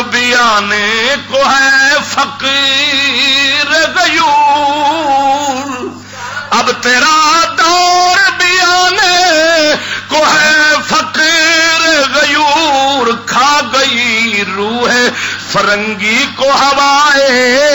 دور بیانے کو ہے فقیر غیور۔ اب تیرا دور بیانے کو ہے فقیر غیور۔ کھا گئی روح فرنگی کو ہوائے